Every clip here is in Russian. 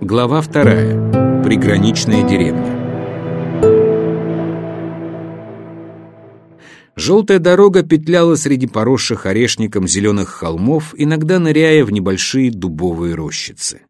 Глава вторая. Приграничная деревня. Желтая дорога петляла среди поросших орешником зеленых холмов, иногда ныряя в небольшие дубовые рощицы.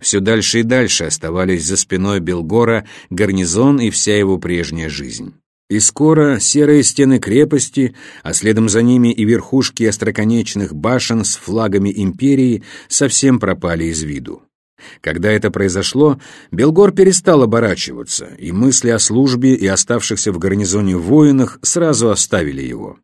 Все дальше и дальше оставались за спиной Белгора гарнизон и вся его прежняя жизнь. И скоро серые стены крепости, а следом за ними и верхушки остроконечных башен с флагами империи совсем пропали из виду. Когда это произошло, Белгор перестал оборачиваться, и мысли о службе и оставшихся в гарнизоне воинах сразу оставили его.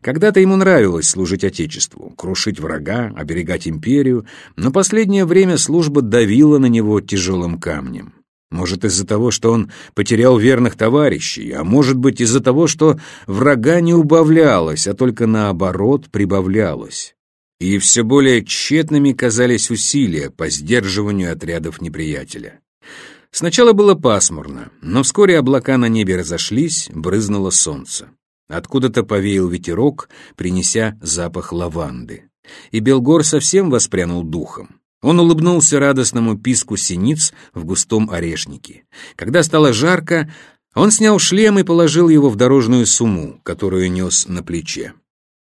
Когда-то ему нравилось служить Отечеству, крушить врага, оберегать империю, но последнее время служба давила на него тяжелым камнем. Может, из-за того, что он потерял верных товарищей, а может быть, из-за того, что врага не убавлялось, а только наоборот прибавлялось. И все более тщетными казались усилия по сдерживанию отрядов неприятеля. Сначала было пасмурно, но вскоре облака на небе разошлись, брызнуло солнце. Откуда-то повеял ветерок, принеся запах лаванды. И Белгор совсем воспрянул духом. Он улыбнулся радостному писку синиц в густом орешнике. Когда стало жарко, он снял шлем и положил его в дорожную сумму, которую нес на плече.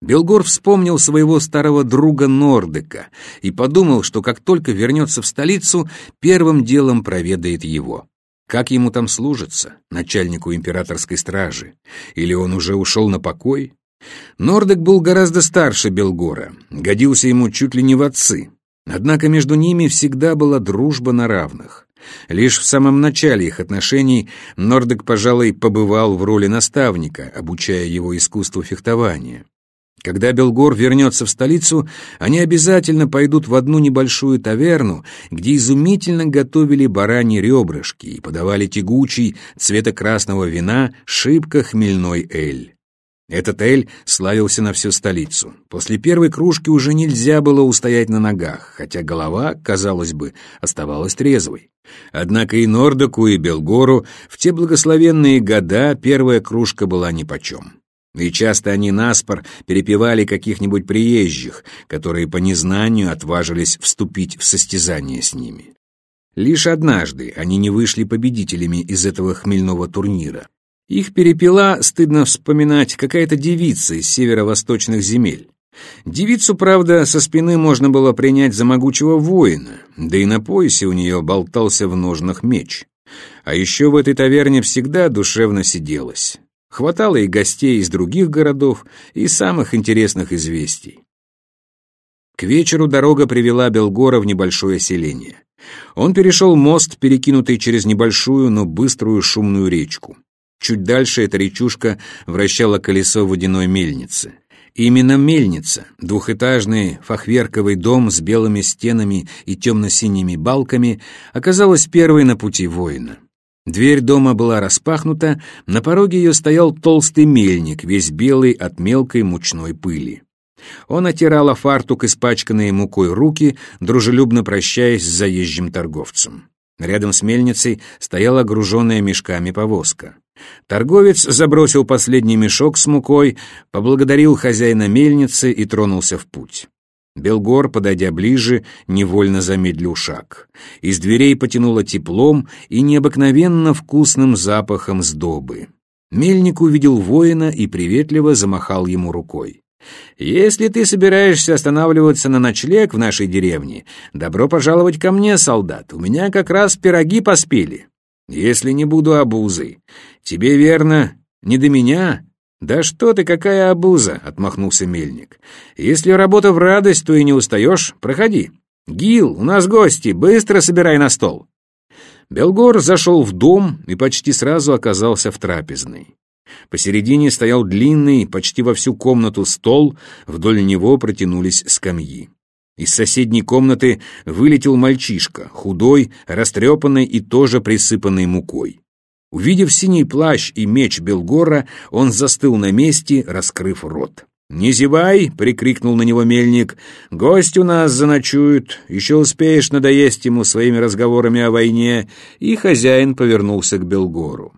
Белгор вспомнил своего старого друга Нордека и подумал, что как только вернется в столицу, первым делом проведает его. Как ему там служится, начальнику императорской стражи? Или он уже ушел на покой? Нордек был гораздо старше Белгора, годился ему чуть ли не в отцы. Однако между ними всегда была дружба на равных. Лишь в самом начале их отношений Нордек, пожалуй, побывал в роли наставника, обучая его искусству фехтования. Когда Белгор вернется в столицу, они обязательно пойдут в одну небольшую таверну, где изумительно готовили бараньи ребрышки и подавали тягучий цвета красного вина шибко хмельной эль. Этот эль славился на всю столицу. После первой кружки уже нельзя было устоять на ногах, хотя голова, казалось бы, оставалась трезвой. Однако и Нордоку, и Белгору в те благословенные года первая кружка была нипочем. И часто они наспор перепевали каких-нибудь приезжих, которые по незнанию отважились вступить в состязание с ними. Лишь однажды они не вышли победителями из этого хмельного турнира. Их перепела, стыдно вспоминать, какая-то девица из северо-восточных земель. Девицу, правда, со спины можно было принять за могучего воина, да и на поясе у нее болтался в ножнах меч. А еще в этой таверне всегда душевно сиделось. Хватало и гостей из других городов, и самых интересных известий. К вечеру дорога привела Белгора в небольшое селение. Он перешел мост, перекинутый через небольшую, но быструю шумную речку. Чуть дальше эта речушка вращала колесо водяной мельницы. Именно мельница, двухэтажный фахверковый дом с белыми стенами и темно-синими балками, оказалась первой на пути воина. Дверь дома была распахнута, на пороге ее стоял толстый мельник, весь белый от мелкой мучной пыли. Он отирал фартук, испачканные мукой руки, дружелюбно прощаясь с заезжим торговцем. Рядом с мельницей стояла груженная мешками повозка. Торговец забросил последний мешок с мукой, поблагодарил хозяина мельницы и тронулся в путь. Белгор, подойдя ближе, невольно замедлил шаг. Из дверей потянуло теплом и необыкновенно вкусным запахом сдобы. Мельник увидел воина и приветливо замахал ему рукой. «Если ты собираешься останавливаться на ночлег в нашей деревне, добро пожаловать ко мне, солдат. У меня как раз пироги поспели если не буду обузой. Тебе, верно, не до меня?» «Да что ты, какая обуза!» — отмахнулся мельник. «Если работа в радость, то и не устаешь. Проходи. Гил, у нас гости, быстро собирай на стол». Белгор зашел в дом и почти сразу оказался в трапезной. Посередине стоял длинный, почти во всю комнату стол, вдоль него протянулись скамьи. Из соседней комнаты вылетел мальчишка, худой, растрепанный и тоже присыпанный мукой. Увидев синий плащ и меч Белгора, он застыл на месте, раскрыв рот. «Не зевай!» — прикрикнул на него мельник. «Гость у нас заночует. Еще успеешь надоесть ему своими разговорами о войне». И хозяин повернулся к Белгору.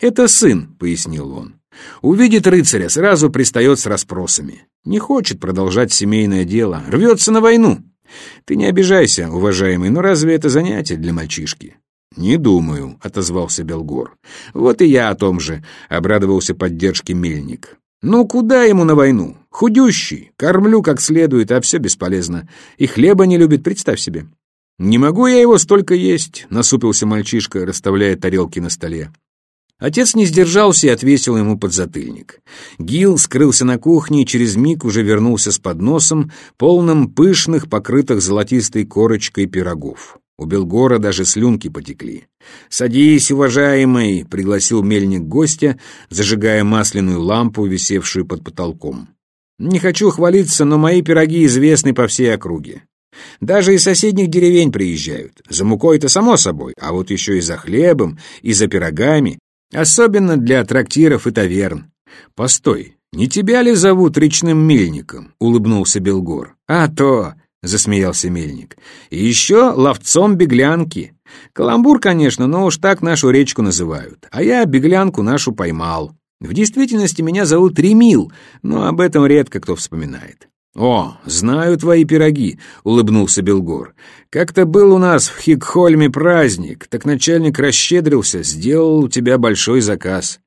«Это сын», — пояснил он. Увидит рыцаря, сразу пристает с расспросами. Не хочет продолжать семейное дело, рвется на войну. Ты не обижайся, уважаемый, но разве это занятие для мальчишки? «Не думаю», — отозвался Белгор. «Вот и я о том же», — обрадовался поддержке Мельник. «Ну куда ему на войну? Худющий, кормлю как следует, а все бесполезно. И хлеба не любит, представь себе». «Не могу я его столько есть», — насупился мальчишка, расставляя тарелки на столе. Отец не сдержался и отвесил ему подзатыльник. Гил скрылся на кухне и через миг уже вернулся с подносом, полным пышных, покрытых золотистой корочкой пирогов. У Белгора даже слюнки потекли. «Садись, уважаемый!» — пригласил мельник гостя, зажигая масляную лампу, висевшую под потолком. «Не хочу хвалиться, но мои пироги известны по всей округе. Даже из соседних деревень приезжают. За мукой-то само собой, а вот еще и за хлебом, и за пирогами, особенно для трактиров и таверн. Постой, не тебя ли зовут речным мельником?» — улыбнулся Белгор. «А то!» — засмеялся мельник. «И еще ловцом беглянки. Каламбур, конечно, но уж так нашу речку называют. А я беглянку нашу поймал. В действительности меня зовут Ремил, но об этом редко кто вспоминает». «О, знаю твои пироги», — улыбнулся Белгор. «Как-то был у нас в Хикхольме праздник, так начальник расщедрился, сделал у тебя большой заказ».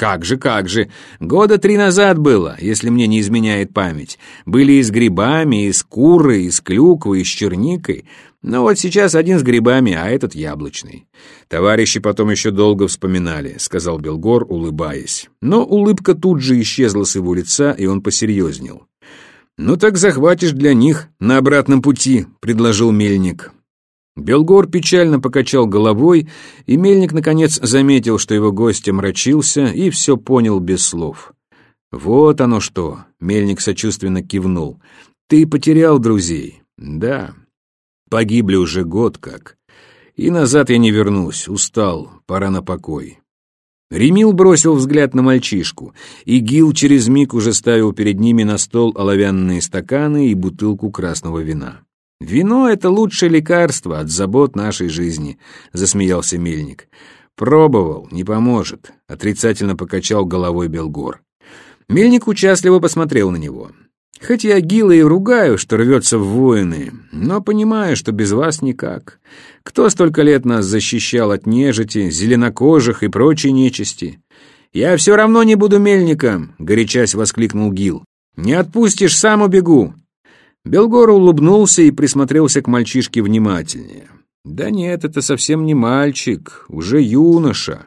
Как же, как же. Года три назад было, если мне не изменяет память. Были и с грибами, и с курой, и с клюквой, и с черникой. Но вот сейчас один с грибами, а этот яблочный. Товарищи потом еще долго вспоминали, сказал Белгор, улыбаясь. Но улыбка тут же исчезла с его лица, и он посерьезнел. «Ну так захватишь для них на обратном пути», — предложил Мельник. Белгор печально покачал головой, и Мельник, наконец, заметил, что его гость омрачился, и все понял без слов. «Вот оно что!» — Мельник сочувственно кивнул. «Ты потерял друзей?» «Да. Погибли уже год как. И назад я не вернусь, устал, пора на покой». Ремил бросил взгляд на мальчишку, и Гил через миг уже ставил перед ними на стол оловянные стаканы и бутылку красного вина. «Вино — это лучшее лекарство от забот нашей жизни», — засмеялся Мельник. «Пробовал, не поможет», — отрицательно покачал головой Белгор. Мельник участливо посмотрел на него. «Хоть я Гила и ругаю, что рвется в воины, но понимаю, что без вас никак. Кто столько лет нас защищал от нежити, зеленокожих и прочей нечисти?» «Я все равно не буду мельником!» — горячась воскликнул Гил. «Не отпустишь, сам убегу!» Белгор улыбнулся и присмотрелся к мальчишке внимательнее. «Да нет, это совсем не мальчик, уже юноша.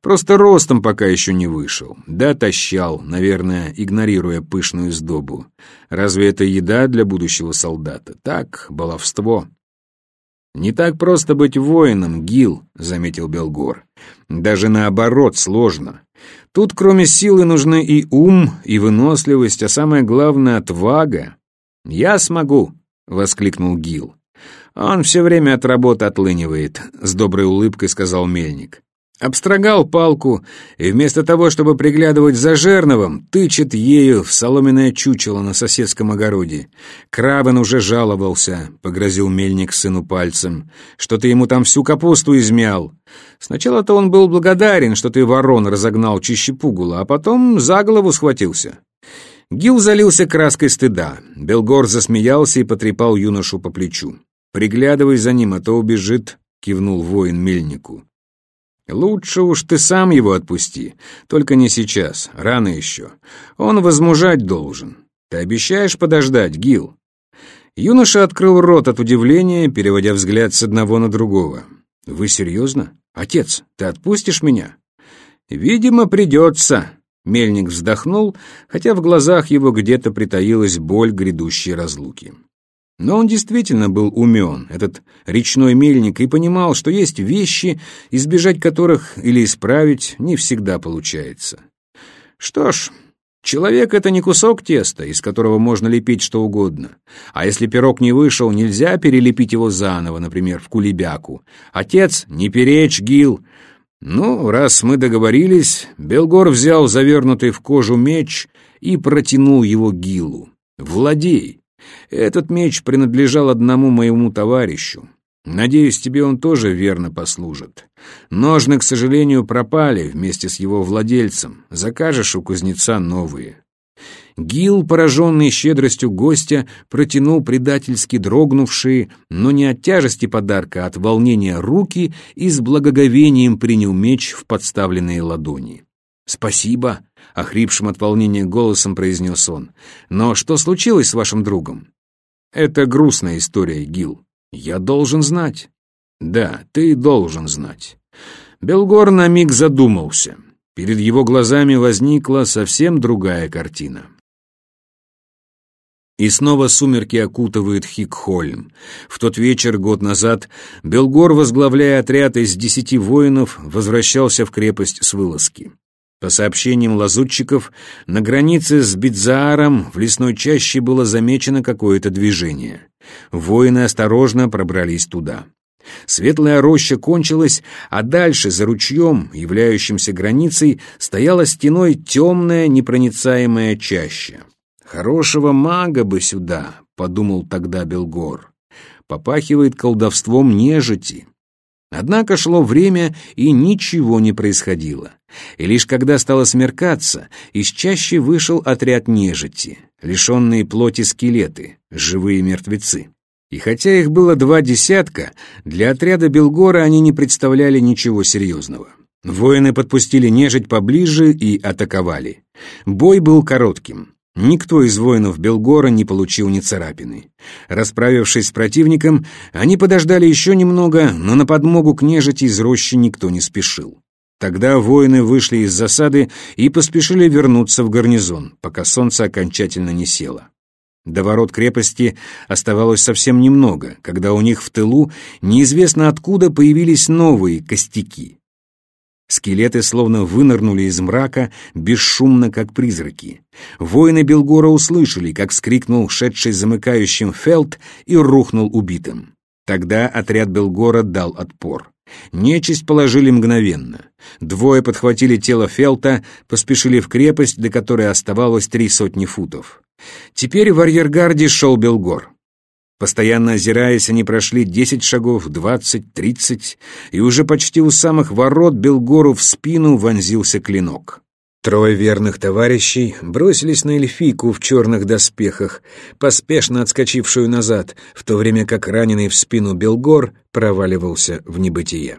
Просто ростом пока еще не вышел. Да, тащал, наверное, игнорируя пышную сдобу. Разве это еда для будущего солдата? Так, баловство». «Не так просто быть воином, Гил», — заметил Белгор. «Даже наоборот сложно. Тут кроме силы нужны и ум, и выносливость, а самое главное — отвага. «Я смогу!» — воскликнул Гил. «Он все время от работы отлынивает», — с доброй улыбкой сказал Мельник. Обстрогал палку и вместо того, чтобы приглядывать за жерновом, тычет ею в соломенное чучело на соседском огороде. Крабен уже жаловался, — погрозил мельник сыну пальцем, — что ты ему там всю капусту измял. Сначала-то он был благодарен, что ты ворон разогнал чище пугула, а потом за голову схватился. Гил залился краской стыда. Белгор засмеялся и потрепал юношу по плечу. «Приглядывай за ним, а то убежит», — кивнул воин мельнику. «Лучше уж ты сам его отпусти, только не сейчас, рано еще. Он возмужать должен. Ты обещаешь подождать, Гил?» Юноша открыл рот от удивления, переводя взгляд с одного на другого. «Вы серьезно? Отец, ты отпустишь меня?» «Видимо, придется», Мельник вздохнул, хотя в глазах его где-то притаилась боль грядущей разлуки. Но он действительно был умен, этот речной мельник, и понимал, что есть вещи, избежать которых или исправить не всегда получается. Что ж, человек — это не кусок теста, из которого можно лепить что угодно. А если пирог не вышел, нельзя перелепить его заново, например, в кулебяку. Отец, не перечь, Гил, «Ну, раз мы договорились...» Белгор взял завернутый в кожу меч и протянул его Гилу. «Владей! Этот меч принадлежал одному моему товарищу. Надеюсь, тебе он тоже верно послужит. Ножны, к сожалению, пропали вместе с его владельцем. Закажешь у кузнеца новые». Гил, пораженный щедростью гостя, протянул предательски дрогнувшие, но не от тяжести подарка, а от волнения руки и с благоговением принял меч в подставленные ладони. «Спасибо», — охрипшим от волнения голосом произнес он. «Но что случилось с вашим другом?» «Это грустная история, Гил. Я должен знать». «Да, ты должен знать». Белгор на миг задумался. Перед его глазами возникла совсем другая картина. И снова сумерки окутывают Хикхольм. В тот вечер, год назад, Белгор, возглавляя отряд из десяти воинов, возвращался в крепость с вылазки. По сообщениям лазутчиков, на границе с Бидзааром в лесной чаще было замечено какое-то движение. Воины осторожно пробрались туда. Светлая роща кончилась, а дальше, за ручьем, являющимся границей, стояла стеной темная непроницаемая чаща. «Хорошего мага бы сюда», — подумал тогда Белгор. «Попахивает колдовством нежити». Однако шло время, и ничего не происходило. И лишь когда стало смеркаться, из чаще вышел отряд нежити, лишенные плоти скелеты, живые мертвецы. И хотя их было два десятка, для отряда Белгора они не представляли ничего серьезного. Воины подпустили нежить поближе и атаковали. Бой был коротким. Никто из воинов Белгора не получил ни царапины. Расправившись с противником, они подождали еще немного, но на подмогу к нежити из рощи никто не спешил. Тогда воины вышли из засады и поспешили вернуться в гарнизон, пока солнце окончательно не село. До ворот крепости оставалось совсем немного, когда у них в тылу неизвестно откуда появились новые костяки. Скелеты словно вынырнули из мрака, бесшумно, как призраки. Воины Белгора услышали, как скрикнул шедший замыкающим Фелд и рухнул убитым. Тогда отряд Белгора дал отпор. Нечисть положили мгновенно. Двое подхватили тело Фелта, поспешили в крепость, до которой оставалось три сотни футов. Теперь в арьергарде шел Белгор. Постоянно озираясь, они прошли десять шагов, двадцать, тридцать, и уже почти у самых ворот Белгору в спину вонзился клинок. Трое верных товарищей бросились на эльфийку в черных доспехах, поспешно отскочившую назад, в то время как раненый в спину Белгор проваливался в небытие.